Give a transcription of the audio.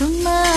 tomorrow.